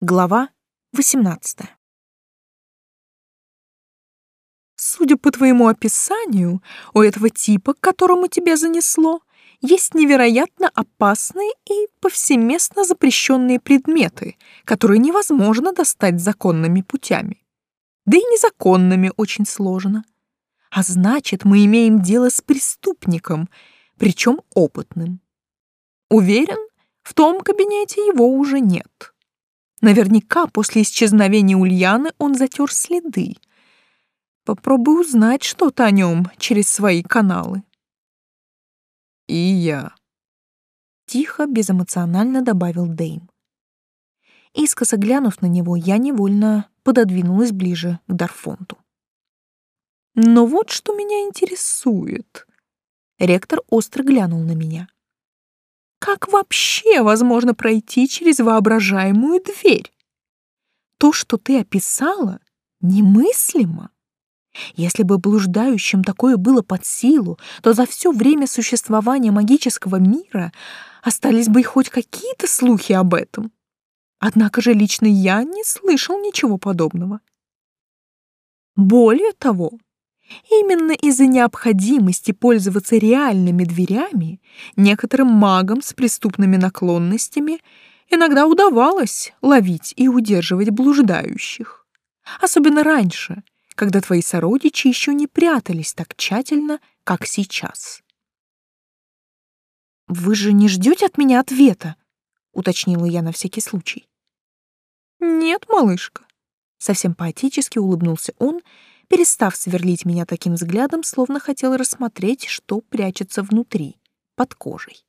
Глава 18. Судя по твоему описанию, у этого типа, к которому тебя занесло, есть невероятно опасные и повсеместно запрещенные предметы, которые невозможно достать законными путями. Да и незаконными очень сложно. А значит, мы имеем дело с преступником, причем опытным. Уверен, в том кабинете его уже нет. Наверняка после исчезновения Ульяны он затер следы. Попробуй узнать что-то о нем через свои каналы. И я. Тихо, безэмоционально добавил Дейм. Искоса глянув на него, я невольно пододвинулась ближе к Дарфонту. Но вот что меня интересует. Ректор остро глянул на меня. Как вообще возможно пройти через воображаемую дверь? То, что ты описала, немыслимо. Если бы блуждающим такое было под силу, то за все время существования магического мира остались бы хоть какие-то слухи об этом. Однако же лично я не слышал ничего подобного. Более того, Именно из-за необходимости пользоваться реальными дверями некоторым магам с преступными наклонностями иногда удавалось ловить и удерживать блуждающих. Особенно раньше, когда твои сородичи еще не прятались так тщательно, как сейчас. «Вы же не ждете от меня ответа?» — уточнила я на всякий случай. «Нет, малышка», — совсем поэтически улыбнулся он, — перестав сверлить меня таким взглядом, словно хотел рассмотреть, что прячется внутри, под кожей.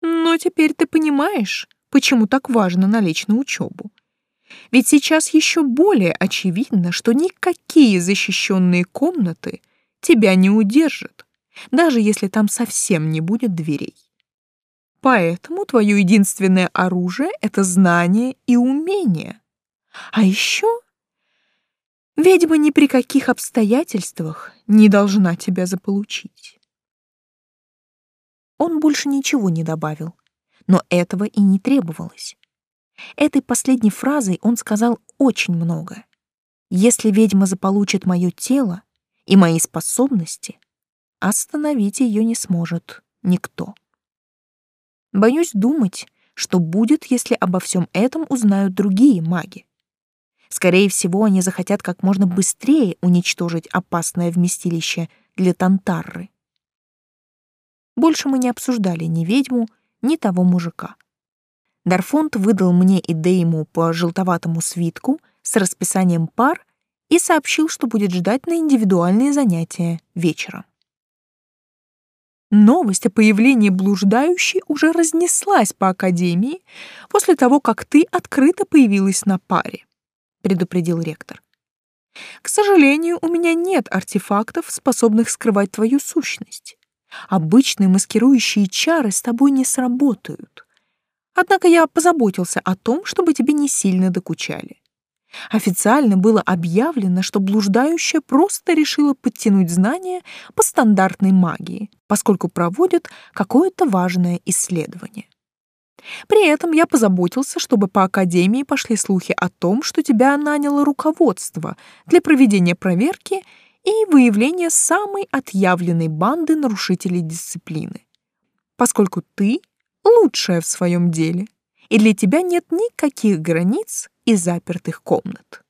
Но теперь ты понимаешь, почему так важно налечь на учебу. Ведь сейчас еще более очевидно, что никакие защищенные комнаты тебя не удержат, даже если там совсем не будет дверей. Поэтому твое единственное оружие — это знание и умение. А еще Ведьма ни при каких обстоятельствах не должна тебя заполучить. Он больше ничего не добавил, но этого и не требовалось. Этой последней фразой он сказал очень много. Если ведьма заполучит мое тело и мои способности, остановить ее не сможет никто. Боюсь думать, что будет, если обо всем этом узнают другие маги. Скорее всего, они захотят как можно быстрее уничтожить опасное вместилище для Тантарры. Больше мы не обсуждали ни ведьму, ни того мужика. Дарфонт выдал мне и Дейму по желтоватому свитку с расписанием пар и сообщил, что будет ждать на индивидуальные занятия вечером. Новость о появлении блуждающей уже разнеслась по Академии после того, как ты открыто появилась на паре предупредил ректор. К сожалению, у меня нет артефактов, способных скрывать твою сущность. Обычные маскирующие чары с тобой не сработают. Однако я позаботился о том, чтобы тебе не сильно докучали. Официально было объявлено, что блуждающая просто решила подтянуть знания по стандартной магии, поскольку проводит какое-то важное исследование. При этом я позаботился, чтобы по Академии пошли слухи о том, что тебя наняло руководство для проведения проверки и выявления самой отъявленной банды нарушителей дисциплины. Поскольку ты лучшая в своем деле, и для тебя нет никаких границ и запертых комнат.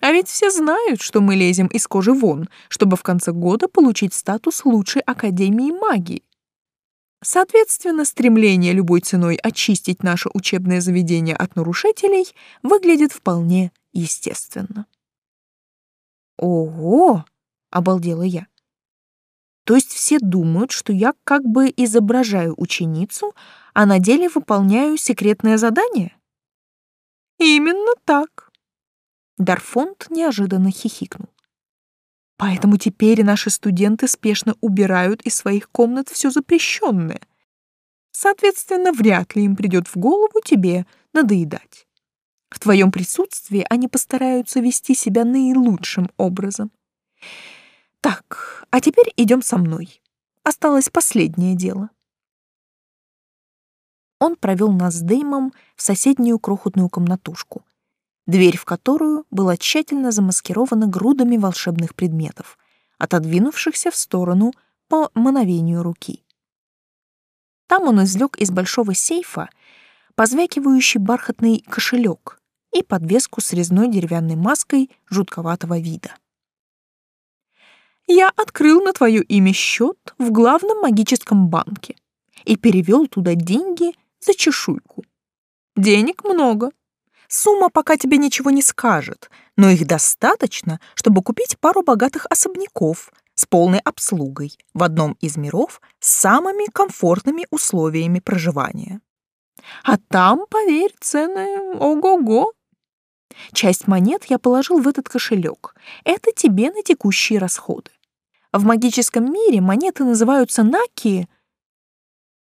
А ведь все знают, что мы лезем из кожи вон, чтобы в конце года получить статус лучшей Академии магии. Соответственно, стремление любой ценой очистить наше учебное заведение от нарушителей выглядит вполне естественно. «Ого!» — обалдела я. «То есть все думают, что я как бы изображаю ученицу, а на деле выполняю секретное задание?» «Именно так!» Дарфонд неожиданно хихикнул. Поэтому теперь наши студенты спешно убирают из своих комнат все запрещенное. Соответственно, вряд ли им придет в голову тебе надоедать. В твоем присутствии они постараются вести себя наилучшим образом. Так, а теперь идем со мной. Осталось последнее дело. Он провел нас с Деймом в соседнюю крохотную комнатушку, дверь в которую была тщательно замаскирована грудами волшебных предметов, отодвинувшихся в сторону по мановению руки. Там он извлек из большого сейфа позвякивающий бархатный кошелек и подвеску с резной деревянной маской жутковатого вида. «Я открыл на твое имя счет в главном магическом банке и перевел туда деньги за чешуйку. Денег много. Сумма пока тебе ничего не скажет, но их достаточно, чтобы купить пару богатых особняков с полной обслугой в одном из миров с самыми комфортными условиями проживания. А там, поверь, цены ого-го. Часть монет я положил в этот кошелек. Это тебе на текущие расходы. В магическом мире монеты называются наки,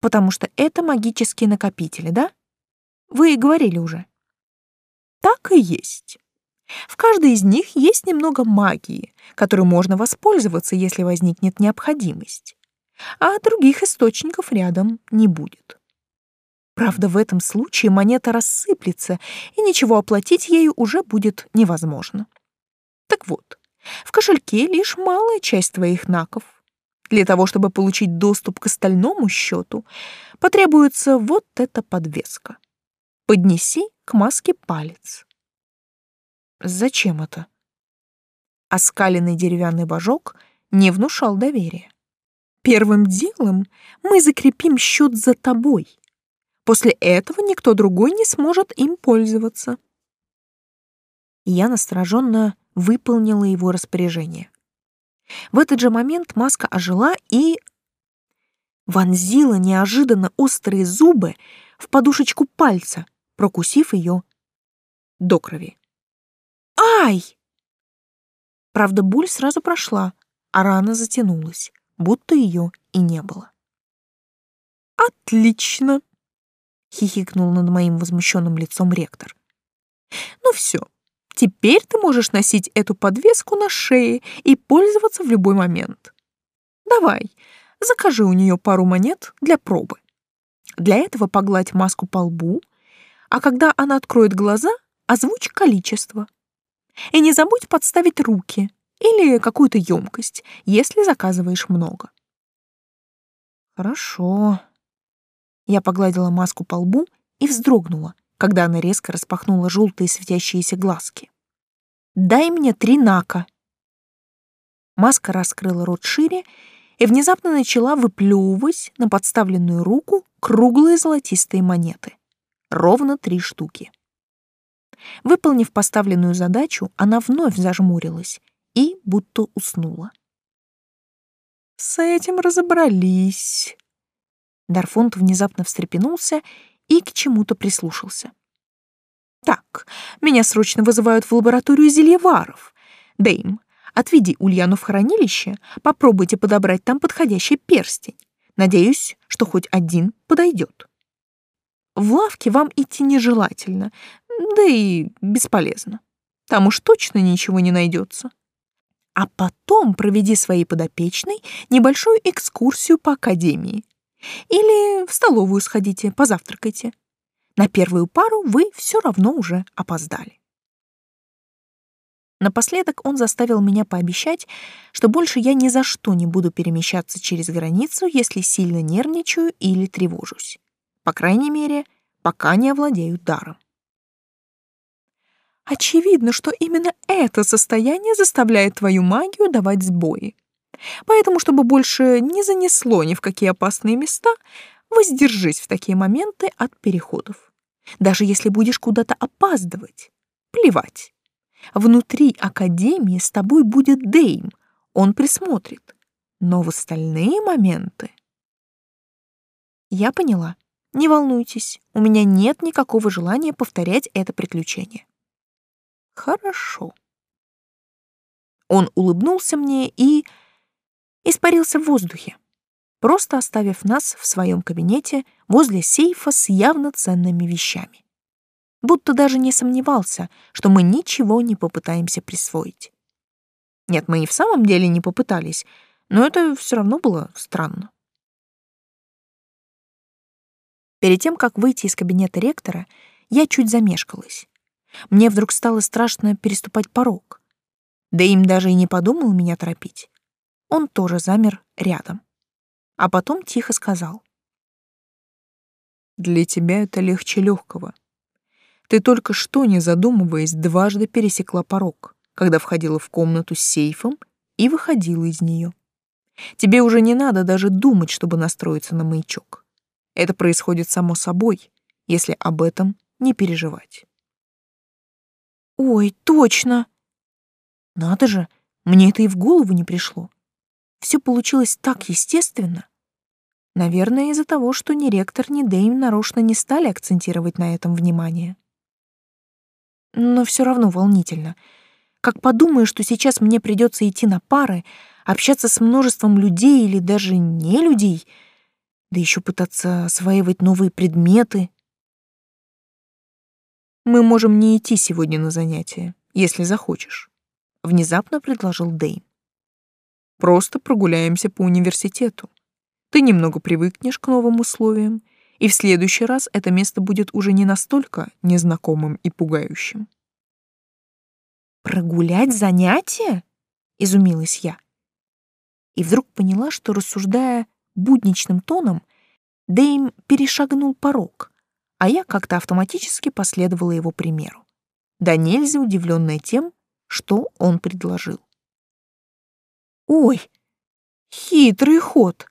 потому что это магические накопители, да? Вы говорили уже. Так и есть. В каждой из них есть немного магии, которой можно воспользоваться, если возникнет необходимость. А других источников рядом не будет. Правда, в этом случае монета рассыплется, и ничего оплатить ею уже будет невозможно. Так вот, в кошельке лишь малая часть твоих наков. Для того, чтобы получить доступ к остальному счету, потребуется вот эта подвеска. Поднеси к маске палец. Зачем это? Оскаленный деревянный божок не внушал доверия. Первым делом мы закрепим счет за тобой. После этого никто другой не сможет им пользоваться. Я настороженно выполнила его распоряжение. В этот же момент маска ожила и вонзила неожиданно острые зубы в подушечку пальца, прокусив ее до крови. Ай! Правда, боль сразу прошла, а рана затянулась, будто ее и не было. Отлично! хихикнул над моим возмущенным лицом ректор. Ну все, теперь ты можешь носить эту подвеску на шее и пользоваться в любой момент. Давай, закажи у нее пару монет для пробы. Для этого погладь маску по лбу, а когда она откроет глаза, озвучь количество. И не забудь подставить руки или какую-то емкость, если заказываешь много. Хорошо. Я погладила маску по лбу и вздрогнула, когда она резко распахнула желтые светящиеся глазки. «Дай мне три нака!» Маска раскрыла рот шире и внезапно начала выплевывать на подставленную руку круглые золотистые монеты. Ровно три штуки. Выполнив поставленную задачу, она вновь зажмурилась и будто уснула. «С этим разобрались». Дарфонт внезапно встрепенулся и к чему-то прислушался. «Так, меня срочно вызывают в лабораторию зельеваров. Дейм, отведи Ульяну в хранилище, попробуйте подобрать там подходящий перстень. Надеюсь, что хоть один подойдет. В лавке вам идти нежелательно, да и бесполезно. Там уж точно ничего не найдется. А потом проведи своей подопечной небольшую экскурсию по академии. Или в столовую сходите, позавтракайте. На первую пару вы все равно уже опоздали. Напоследок он заставил меня пообещать, что больше я ни за что не буду перемещаться через границу, если сильно нервничаю или тревожусь. По крайней мере, пока не овладею даром. Очевидно, что именно это состояние заставляет твою магию давать сбои. Поэтому, чтобы больше не занесло ни в какие опасные места, воздержись в такие моменты от переходов. Даже если будешь куда-то опаздывать, плевать. Внутри академии с тобой будет Дейм, он присмотрит. Но в остальные моменты... Я поняла. Не волнуйтесь, у меня нет никакого желания повторять это приключение. Хорошо. Он улыбнулся мне и испарился в воздухе, просто оставив нас в своем кабинете возле сейфа с явно ценными вещами. Будто даже не сомневался, что мы ничего не попытаемся присвоить. Нет, мы и в самом деле не попытались, но это все равно было странно. Перед тем, как выйти из кабинета ректора, я чуть замешкалась. Мне вдруг стало страшно переступать порог. Да им даже и не подумал меня торопить. Он тоже замер рядом. А потом тихо сказал. «Для тебя это легче легкого. Ты только что, не задумываясь, дважды пересекла порог, когда входила в комнату с сейфом и выходила из нее. Тебе уже не надо даже думать, чтобы настроиться на маячок. Это происходит само собой, если об этом не переживать. Ой, точно. Надо же, мне это и в голову не пришло. Все получилось так естественно. Наверное, из-за того, что ни ректор, ни Дэйм нарочно не стали акцентировать на этом внимание. Но все равно волнительно. Как подумаю, что сейчас мне придется идти на пары, общаться с множеством людей или даже не людей, да еще пытаться осваивать новые предметы. Мы можем не идти сегодня на занятия, если захочешь, внезапно предложил Дэйм. Просто прогуляемся по университету. Ты немного привыкнешь к новым условиям, и в следующий раз это место будет уже не настолько незнакомым и пугающим. «Прогулять занятия?» — изумилась я. И вдруг поняла, что, рассуждая будничным тоном, Дэйм перешагнул порог, а я как-то автоматически последовала его примеру. Да нельзя удивленная тем, что он предложил. «Ой, хитрый ход!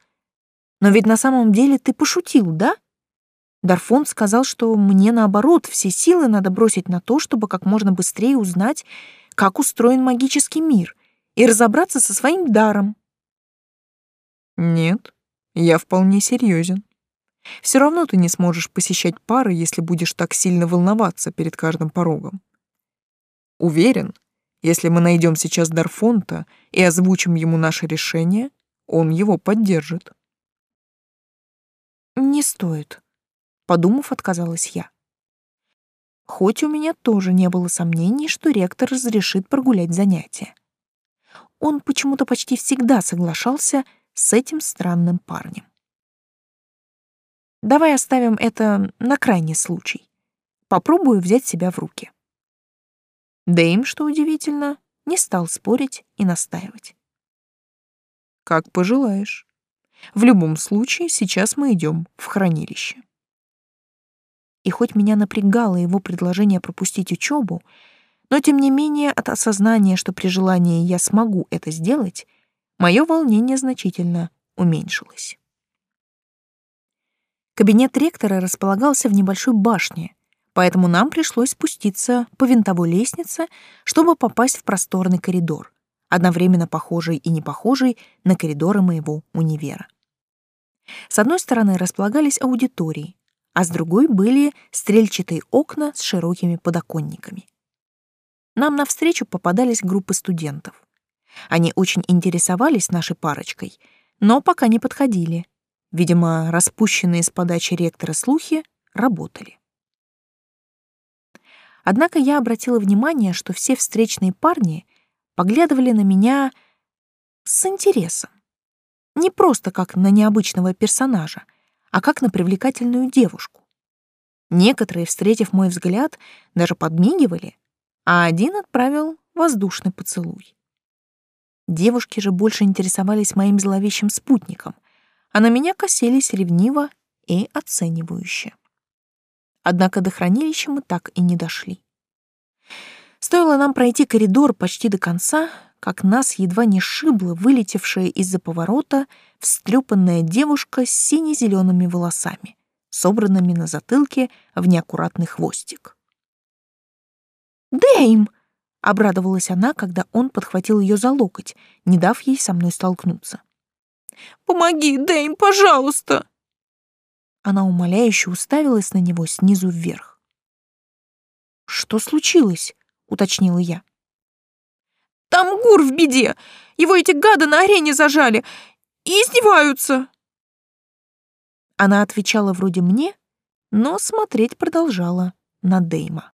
Но ведь на самом деле ты пошутил, да?» Дарфон сказал, что мне, наоборот, все силы надо бросить на то, чтобы как можно быстрее узнать, как устроен магический мир, и разобраться со своим даром. Нет, я вполне серьезен. Все равно ты не сможешь посещать пары, если будешь так сильно волноваться перед каждым порогом. Уверен, если мы найдем сейчас Дарфонта и озвучим ему наше решение, он его поддержит. Не стоит, подумав, отказалась я. Хоть у меня тоже не было сомнений, что ректор разрешит прогулять занятия. Он почему-то почти всегда соглашался с этим странным парнем. Давай оставим это на крайний случай. Попробую взять себя в руки. Дэйм, что удивительно, не стал спорить и настаивать. Как пожелаешь. В любом случае, сейчас мы идем в хранилище. И хоть меня напрягало его предложение пропустить учебу, но тем не менее от осознания, что при желании я смогу это сделать, мое волнение значительно уменьшилось. Кабинет ректора располагался в небольшой башне, поэтому нам пришлось спуститься по винтовой лестнице, чтобы попасть в просторный коридор, одновременно похожий и не похожий на коридоры моего универа. С одной стороны располагались аудитории, а с другой были стрельчатые окна с широкими подоконниками. Нам навстречу попадались группы студентов. Они очень интересовались нашей парочкой, но пока не подходили — Видимо, распущенные с подачи ректора слухи работали. Однако я обратила внимание, что все встречные парни поглядывали на меня с интересом. Не просто как на необычного персонажа, а как на привлекательную девушку. Некоторые, встретив мой взгляд, даже подмигивали, а один отправил воздушный поцелуй. Девушки же больше интересовались моим зловещим спутником — а на меня косились ревниво и оценивающе. Однако до хранилища мы так и не дошли. Стоило нам пройти коридор почти до конца, как нас едва не шибла вылетевшая из-за поворота встрепанная девушка с сине-зелеными волосами, собранными на затылке в неаккуратный хвостик. «Дэйм!» — обрадовалась она, когда он подхватил ее за локоть, не дав ей со мной столкнуться. Помоги, Дэйм, пожалуйста!» Она умоляюще уставилась на него снизу вверх. «Что случилось?» — уточнила я. «Там Гур в беде! Его эти гады на арене зажали и издеваются!» Она отвечала вроде мне, но смотреть продолжала на Дейма.